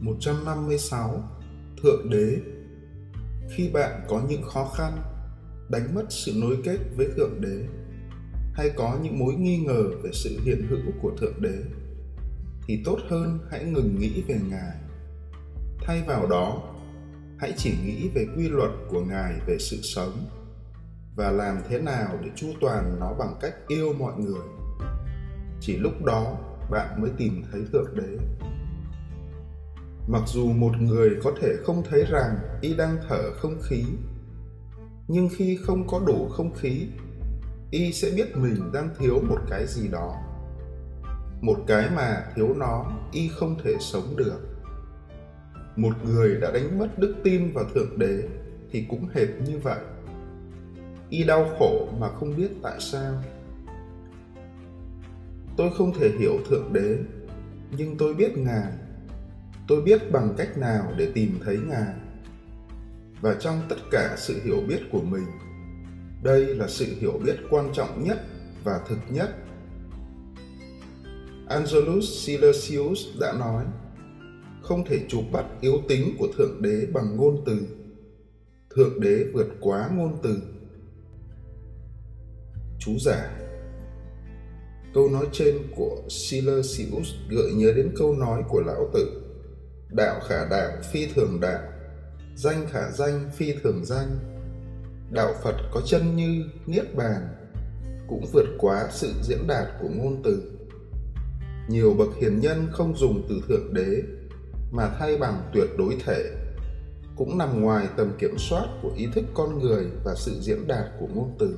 156 Thượng Đế Khi bạn có những khó khăn, đánh mất sự nối kết với Thượng Đế hay có những mối nghi ngờ về sự hiện hữu của Thượng Đế thì tốt hơn hãy ngừng nghĩ về Ngài. Thay vào đó, hãy chỉ nghĩ về quy luật của Ngài về sự sống và làm thế nào để chu toàn nó bằng cách yêu mọi người. Chỉ lúc đó bạn mới tìm thấy Thượng Đế mặc dù một người có thể không thấy rằng y đang thở không khí, nhưng khi không có đủ không khí, y sẽ biết mình đang thiếu một cái gì đó. Một cái mà thiếu nó, y không thể sống được. Một người đã đánh mất đức tin vào thượng đế thì cũng hệt như vậy. Y đau khổ mà không biết tại sao. Tôi không thể hiểu thượng đế, nhưng tôi biết ngài tôi biết bằng cách nào để tìm thấy ngài và trong tất cả sự hiểu biết của mình. Đây là sự hiểu biết quan trọng nhất và thực nhất. Angelus silesius đã nói, không thể chụp bắt yếu tính của thượng đế bằng ngôn từ. Thượng đế vượt quá ngôn từ. Chú giải câu nói trên của silesius gợi nhớ đến câu nói của lão tử đạo khả đạo phi thường đạo, danh khả danh phi thường danh. Đạo phật có chân như niết bàn, cũng vượt quá sự diễn đạt của ngôn từ. Nhiều bậc hiền nhân không dùng từ thượng đế, mà thay bằng tuyệt đối thể, cũng nằm ngoài tầm kiểm soát của ý thức con người và sự diễn đạt của ngôn từ.